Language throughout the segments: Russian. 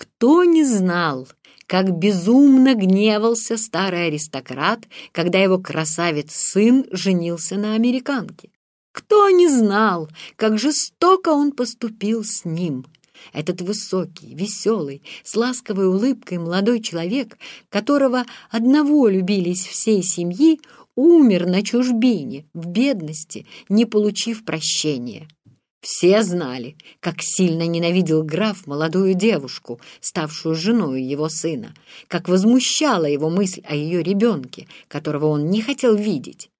Кто не знал, как безумно гневался старый аристократ, когда его красавец-сын женился на американке? Кто не знал, как жестоко он поступил с ним? Этот высокий, веселый, с ласковой улыбкой молодой человек, которого одного любились всей семьи, умер на чужбине, в бедности, не получив прощения. Все знали, как сильно ненавидел граф молодую девушку, ставшую женой его сына, как возмущала его мысль о ее ребенке, которого он не хотел видеть.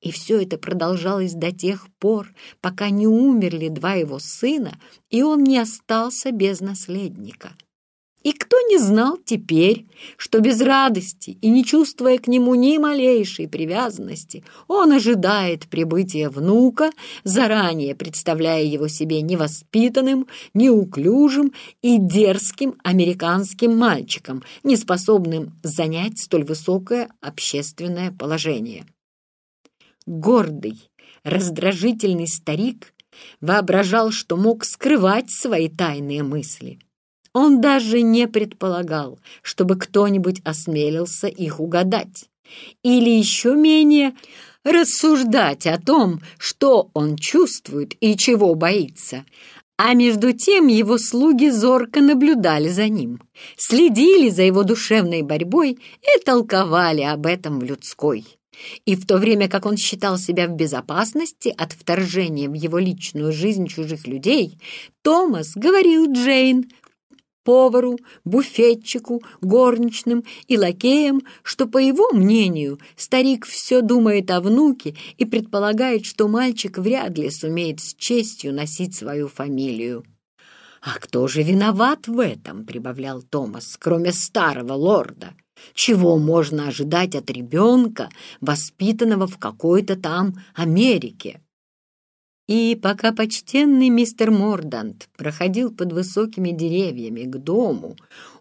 И все это продолжалось до тех пор, пока не умерли два его сына, и он не остался без наследника. И кто не знал теперь, что без радости и не чувствуя к нему ни малейшей привязанности, он ожидает прибытия внука, заранее представляя его себе невоспитанным, неуклюжим и дерзким американским мальчиком, неспособным занять столь высокое общественное положение. Гордый, раздражительный старик воображал, что мог скрывать свои тайные мысли – он даже не предполагал, чтобы кто-нибудь осмелился их угадать. Или еще менее рассуждать о том, что он чувствует и чего боится. А между тем его слуги зорко наблюдали за ним, следили за его душевной борьбой и толковали об этом в людской. И в то время как он считал себя в безопасности от вторжения в его личную жизнь чужих людей, Томас говорил Джейн, повару, буфетчику, горничным и лакеям, что, по его мнению, старик все думает о внуке и предполагает, что мальчик вряд ли сумеет с честью носить свою фамилию. «А кто же виноват в этом?» — прибавлял Томас, кроме старого лорда. «Чего можно ожидать от ребенка, воспитанного в какой-то там Америке?» И пока почтенный мистер Мордант проходил под высокими деревьями к дому,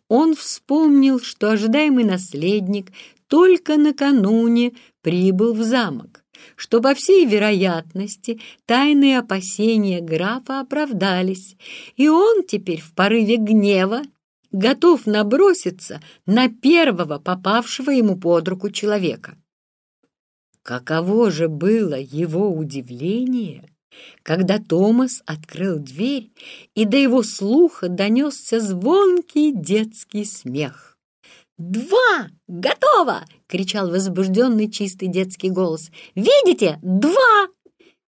он вспомнил, что ожидаемый наследник только накануне прибыл в замок, что, по всей вероятности, тайные опасения графа оправдались, и он теперь в порыве гнева готов наброситься на первого попавшего ему под руку человека. Каково же было его удивление, когда Томас открыл дверь, и до его слуха донесся звонкий детский смех. «Два! Готово!» — кричал возбужденный чистый детский голос. «Видите? Два!»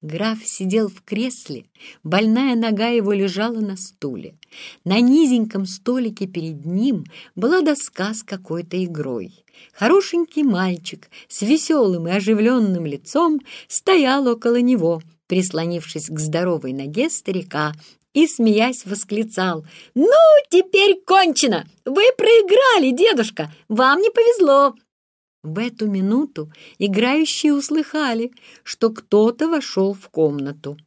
Граф сидел в кресле, больная нога его лежала на стуле. На низеньком столике перед ним была доска с какой-то игрой. Хорошенький мальчик с веселым и оживленным лицом стоял около него — прислонившись к здоровой ноге старика, и, смеясь, восклицал. «Ну, теперь кончено! Вы проиграли, дедушка! Вам не повезло!» В эту минуту играющие услыхали, что кто-то вошел в комнату.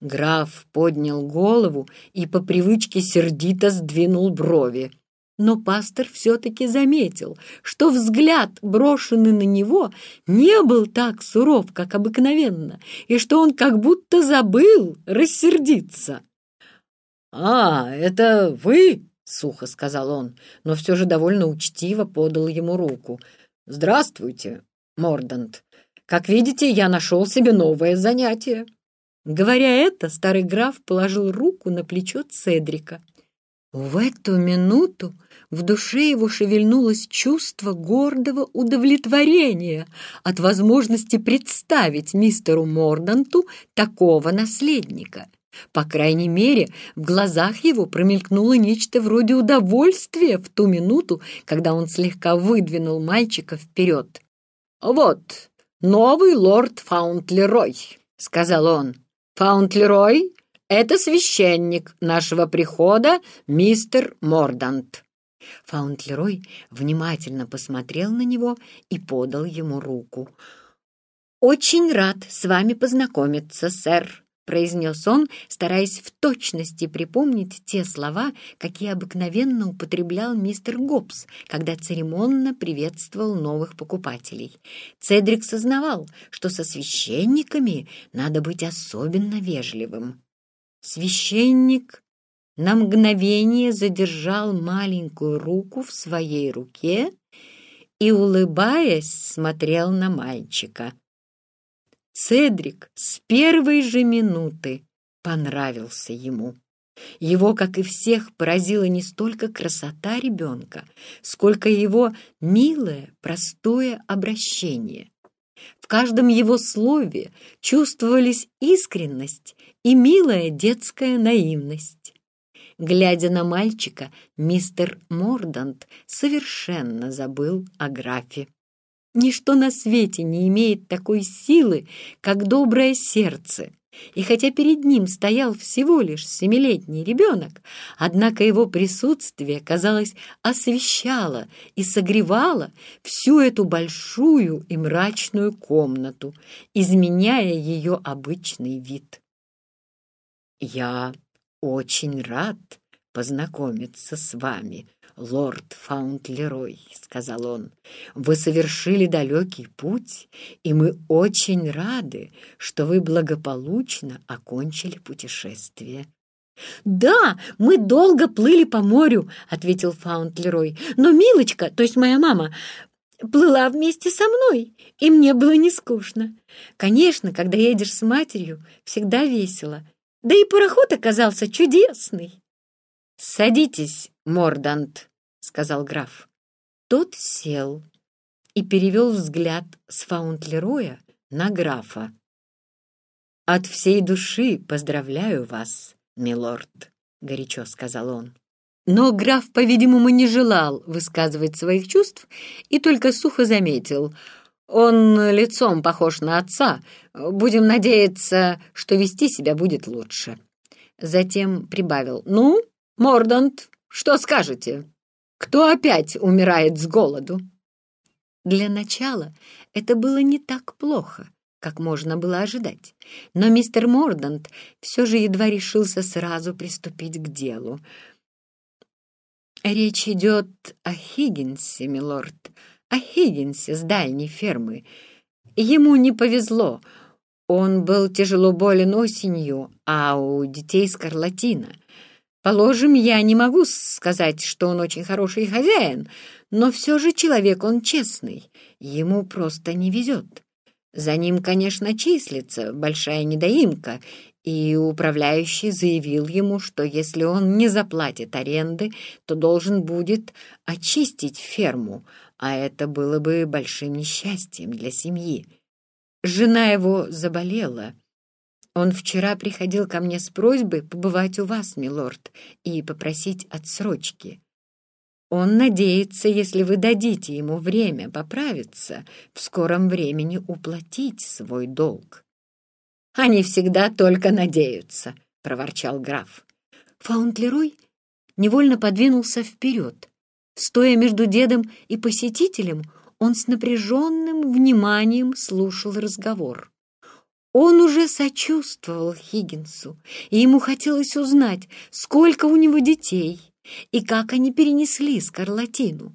Граф поднял голову и по привычке сердито сдвинул брови. Но пастор все-таки заметил, что взгляд, брошенный на него, не был так суров, как обыкновенно, и что он как будто забыл рассердиться. «А, это вы?» — сухо сказал он, но все же довольно учтиво подал ему руку. «Здравствуйте, Мордант. Как видите, я нашел себе новое занятие». Говоря это, старый граф положил руку на плечо Цедрика. В эту минуту в душе его шевельнулось чувство гордого удовлетворения от возможности представить мистеру Морданту такого наследника. По крайней мере, в глазах его промелькнуло нечто вроде удовольствия в ту минуту, когда он слегка выдвинул мальчика вперед. «Вот, новый лорд Фаунтлерой», — сказал он. «Фаунтлерой — это священник нашего прихода, мистер Мордант». Фаунтлерой внимательно посмотрел на него и подал ему руку. «Очень рад с вами познакомиться, сэр», — произнес он, стараясь в точности припомнить те слова, какие обыкновенно употреблял мистер Гоббс, когда церемонно приветствовал новых покупателей. Цедрик сознавал, что со священниками надо быть особенно вежливым. Священник на мгновение задержал маленькую руку в своей руке и, улыбаясь, смотрел на мальчика. Цедрик с первой же минуты понравился ему. Его, как и всех, поразила не столько красота ребенка, сколько его милое, простое обращение. В каждом его слове чувствовались искренность и милая детская наивность. Глядя на мальчика, мистер Мордант совершенно забыл о графе. Ничто на свете не имеет такой силы, как доброе сердце. И хотя перед ним стоял всего лишь семилетний ребенок, однако его присутствие, казалось, освещало и согревало всю эту большую и мрачную комнату, изменяя ее обычный вид. «Я очень рад познакомиться с вами, лорд Фаунтлерой», — сказал он. «Вы совершили далекий путь, и мы очень рады, что вы благополучно окончили путешествие». «Да, мы долго плыли по морю», — ответил Фаунтлерой. «Но Милочка, то есть моя мама, плыла вместе со мной, и мне было не скучно. Конечно, когда едешь с матерью, всегда весело. Да и пароход оказался чудесный. «Садитесь, Мордант», — сказал граф. Тот сел и перевел взгляд с Фаунтлероя на графа. «От всей души поздравляю вас, милорд», — горячо сказал он. Но граф, по-видимому, не желал высказывать своих чувств и только сухо заметил — он лицом похож на отца. Будем надеяться, что вести себя будет лучше. Затем прибавил. «Ну, Мордант, что скажете? Кто опять умирает с голоду?» Для начала это было не так плохо, как можно было ожидать. Но мистер Мордант все же едва решился сразу приступить к делу. «Речь идет о Хиггинсе, милорд», о Хиггинсе с дальней фермы. Ему не повезло. Он был тяжело болен осенью, а у детей скарлатина. Положим, я не могу сказать, что он очень хороший хозяин, но все же человек он честный. Ему просто не везет. За ним, конечно, числится большая недоимка, и управляющий заявил ему, что если он не заплатит аренды, то должен будет очистить ферму, а это было бы большим несчастьем для семьи. Жена его заболела. Он вчера приходил ко мне с просьбой побывать у вас, милорд, и попросить отсрочки. Он надеется, если вы дадите ему время поправиться, в скором времени уплатить свой долг. «Они всегда только надеются», — проворчал граф. Фаунтлерой невольно подвинулся вперед, Стоя между дедом и посетителем, он с напряженным вниманием слушал разговор. Он уже сочувствовал Хиггинсу, и ему хотелось узнать, сколько у него детей и как они перенесли скарлатину.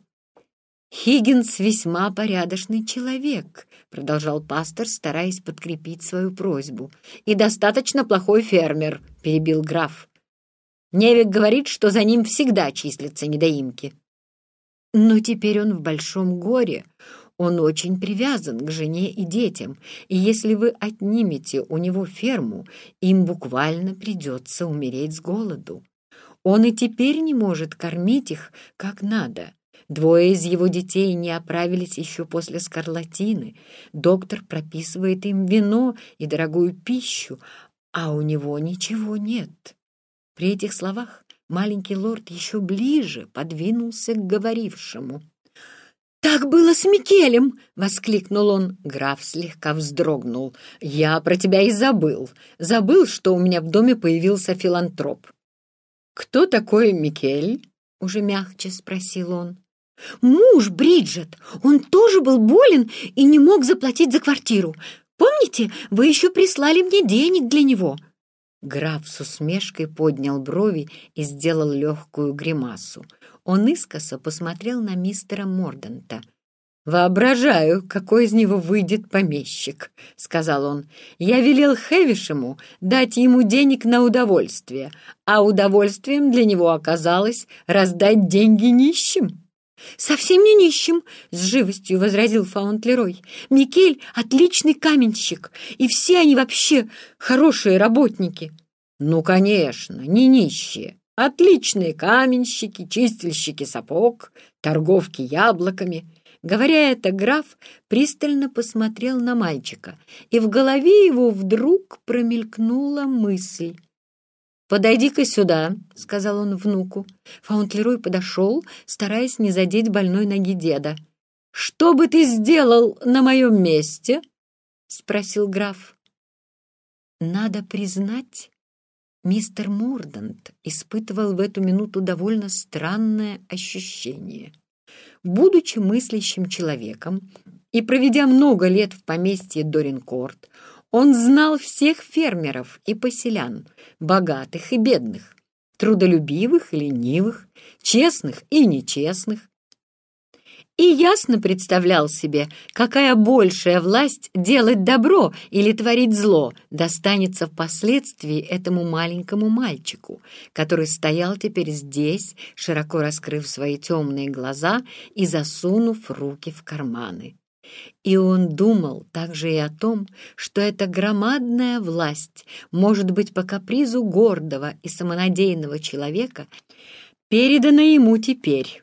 «Хиггинс весьма порядочный человек», — продолжал пастор, стараясь подкрепить свою просьбу. «И достаточно плохой фермер», — перебил граф. «Невик говорит, что за ним всегда числятся недоимки». Но теперь он в большом горе. Он очень привязан к жене и детям, и если вы отнимете у него ферму, им буквально придется умереть с голоду. Он и теперь не может кормить их как надо. Двое из его детей не оправились еще после скарлатины. Доктор прописывает им вино и дорогую пищу, а у него ничего нет. При этих словах маленький лорд еще ближе подвинулся к говорившему. «Так было с Микелем!» — воскликнул он. Граф слегка вздрогнул. «Я про тебя и забыл. Забыл, что у меня в доме появился филантроп». «Кто такой Микель?» — уже мягче спросил он. «Муж Бриджет. Он тоже был болен и не мог заплатить за квартиру. Помните, вы еще прислали мне денег для него?» Граф с усмешкой поднял брови и сделал легкую гримасу. Он искоса посмотрел на мистера Морданта. «Воображаю, какой из него выйдет помещик», — сказал он. «Я велел Хевишему дать ему денег на удовольствие, а удовольствием для него оказалось раздать деньги нищим». «Совсем не нищим», — с живостью возразил Фаунтлерой. «Микель — отличный каменщик, и все они вообще хорошие работники». «Ну, конечно, не нищие. Отличные каменщики, чистильщики сапог, торговки яблоками». Говоря это, граф пристально посмотрел на мальчика, и в голове его вдруг промелькнула мысль. «Подойди-ка сюда», — сказал он внуку. Фаунтлерой подошел, стараясь не задеть больной ноги деда. «Что бы ты сделал на моем месте?» — спросил граф. Надо признать, мистер Мордант испытывал в эту минуту довольно странное ощущение — Будучи мыслящим человеком и проведя много лет в поместье Доринкорт, он знал всех фермеров и поселян, богатых и бедных, трудолюбивых и ленивых, честных и нечестных, и ясно представлял себе, какая большая власть делать добро или творить зло достанется впоследствии этому маленькому мальчику, который стоял теперь здесь, широко раскрыв свои темные глаза и засунув руки в карманы. И он думал также и о том, что эта громадная власть может быть по капризу гордого и самонадеянного человека передана ему теперь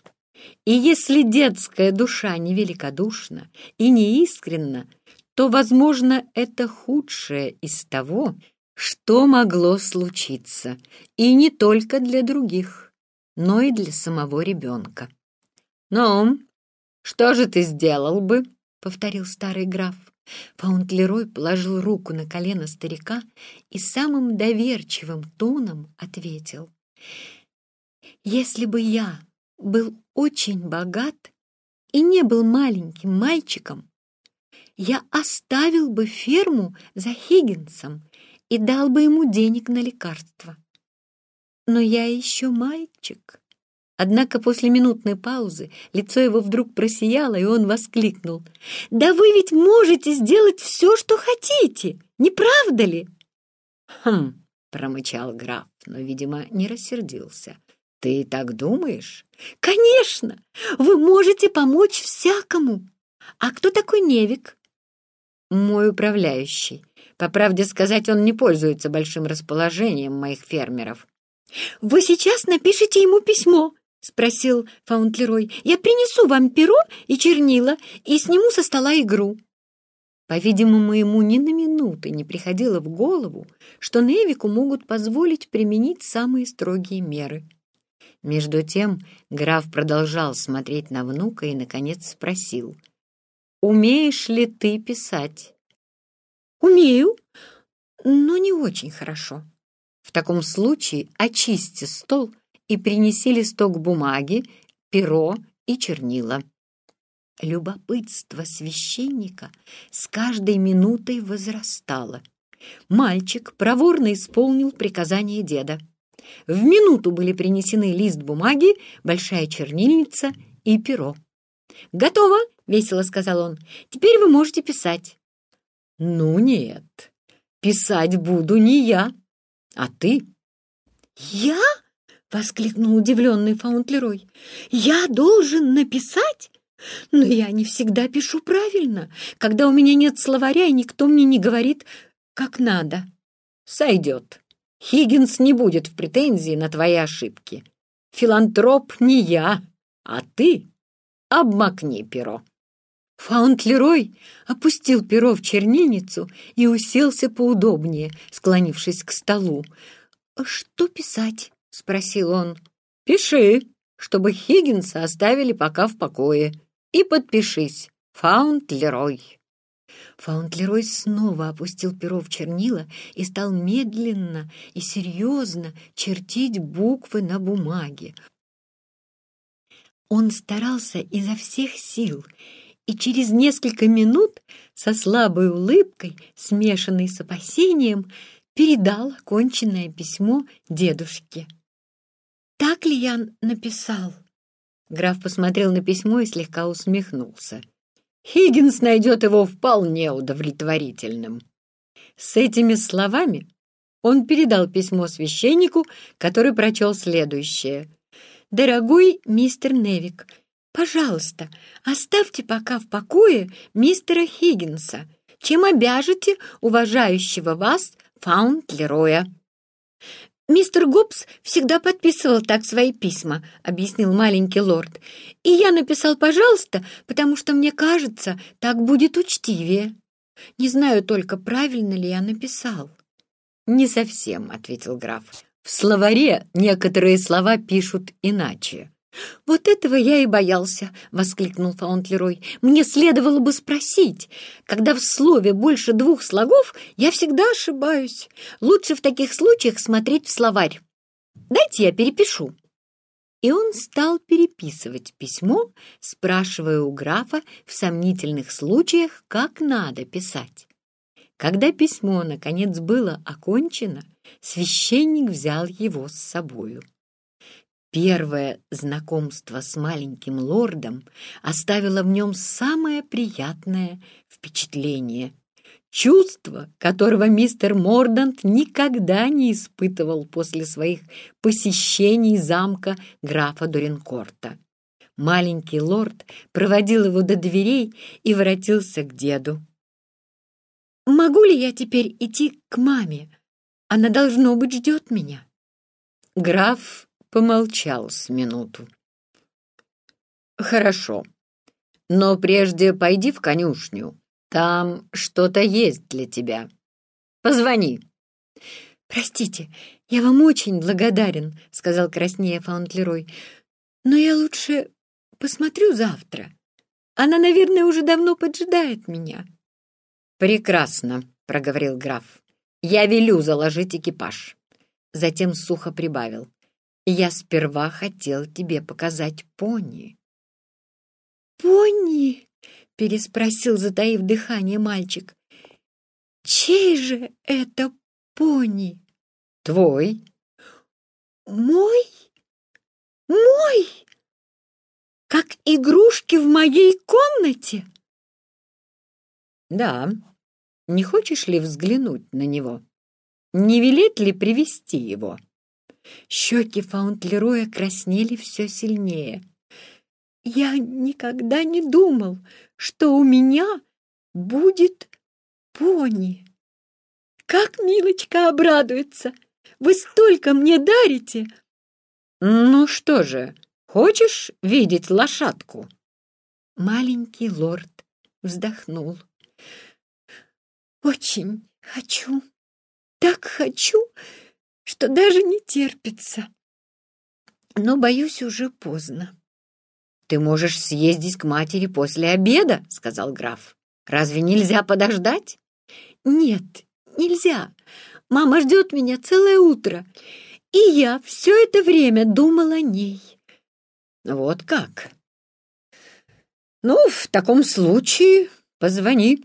и если детская душа не великодушна и не искренна, то, возможно, это худшее из того, что могло случиться, и не только для других, но и для самого ребенка. «Ну, что же ты сделал бы?» — повторил старый граф. Фаунтлерой положил руку на колено старика и самым доверчивым тоном ответил. «Если бы я был очень богат и не был маленьким мальчиком, я оставил бы ферму за Хиггинсом и дал бы ему денег на лекарства. Но я еще мальчик. Однако после минутной паузы лицо его вдруг просияло, и он воскликнул. «Да вы ведь можете сделать все, что хотите, не правда ли?» «Хм!» — промычал граф, но, видимо, не рассердился. «Ты так думаешь?» «Конечно! Вы можете помочь всякому! А кто такой Невик?» «Мой управляющий. По правде сказать, он не пользуется большим расположением моих фермеров». «Вы сейчас напишите ему письмо?» — спросил Фаунтлерой. «Я принесу вам перо и чернила и сниму со стола игру». По-видимому, ему ни на минуты не приходило в голову, что Невику могут позволить применить самые строгие меры — между тем граф продолжал смотреть на внука и, наконец, спросил, «Умеешь ли ты писать?» «Умею, но не очень хорошо». «В таком случае очисти стол и принеси листок бумаги, перо и чернила». Любопытство священника с каждой минутой возрастало. Мальчик проворно исполнил приказание деда. В минуту были принесены лист бумаги, большая чернильница и перо. «Готово!» — весело сказал он. «Теперь вы можете писать». «Ну нет, писать буду не я, а ты». «Я?» — воскликнул удивленный Фаунтлерой. «Я должен написать?» «Но я не всегда пишу правильно, когда у меня нет словаря, и никто мне не говорит, как надо». «Сойдет», Хиггинс не будет в претензии на твои ошибки. Филантроп не я, а ты. Обмакни перо. Фаунтлерой опустил перо в чернильницу и уселся поудобнее, склонившись к столу. «Что писать?» — спросил он. «Пиши, чтобы Хиггинса оставили пока в покое. И подпишись. Фаунтлерой». Фаунтлерой снова опустил перо в чернила и стал медленно и серьезно чертить буквы на бумаге. Он старался изо всех сил, и через несколько минут со слабой улыбкой, смешанной с опасением, передал оконченное письмо дедушке. «Так ли я написал?» Граф посмотрел на письмо и слегка усмехнулся. Хиггинс найдет его вполне удовлетворительным». С этими словами он передал письмо священнику, который прочел следующее. «Дорогой мистер Невик, пожалуйста, оставьте пока в покое мистера Хиггинса, чем обяжете уважающего вас Фаунд-Лероя». «Мистер Гоббс всегда подписывал так свои письма», — объяснил маленький лорд. «И я написал «пожалуйста», потому что мне кажется, так будет учтивее. Не знаю только, правильно ли я написал». «Не совсем», — ответил граф. «В словаре некоторые слова пишут иначе». «Вот этого я и боялся!» — воскликнул Фаунтлерой. «Мне следовало бы спросить. Когда в слове больше двух слогов, я всегда ошибаюсь. Лучше в таких случаях смотреть в словарь. Дайте я перепишу». И он стал переписывать письмо, спрашивая у графа в сомнительных случаях, как надо писать. Когда письмо, наконец, было окончено, священник взял его с собою. Первое знакомство с маленьким лордом оставило в нем самое приятное впечатление. Чувство, которого мистер Мордант никогда не испытывал после своих посещений замка графа Доринкорта. Маленький лорд проводил его до дверей и воротился к деду. «Могу ли я теперь идти к маме? Она, должно быть, ждет меня». Граф помолчал с минуту. «Хорошо, но прежде пойди в конюшню. Там что-то есть для тебя. Позвони». «Простите, я вам очень благодарен», — сказал краснея Фаунтлерой. «Но я лучше посмотрю завтра. Она, наверное, уже давно поджидает меня». «Прекрасно», — проговорил граф. «Я велю заложить экипаж». Затем сухо прибавил. «Я сперва хотел тебе показать пони». «Пони?» — переспросил, затаив дыхание мальчик. «Чей же это пони?» «Твой». «Мой? Мой? Как игрушки в моей комнате?» «Да», не хочешь ли взглянуть на него? Не велит ли привести его?» Щеки Фаунтлероя краснели все сильнее. «Я никогда не думал, что у меня будет пони. Как Милочка обрадуется! Вы столько мне дарите!» «Ну что же, хочешь видеть лошадку?» Маленький лорд вздохнул. Очень хочу, так хочу, что даже не терпится. Но, боюсь, уже поздно. «Ты можешь съездить к матери после обеда», — сказал граф. «Разве нельзя подождать?» «Нет, нельзя. Мама ждет меня целое утро, и я все это время думал о ней». «Вот как?» «Ну, в таком случае позвони».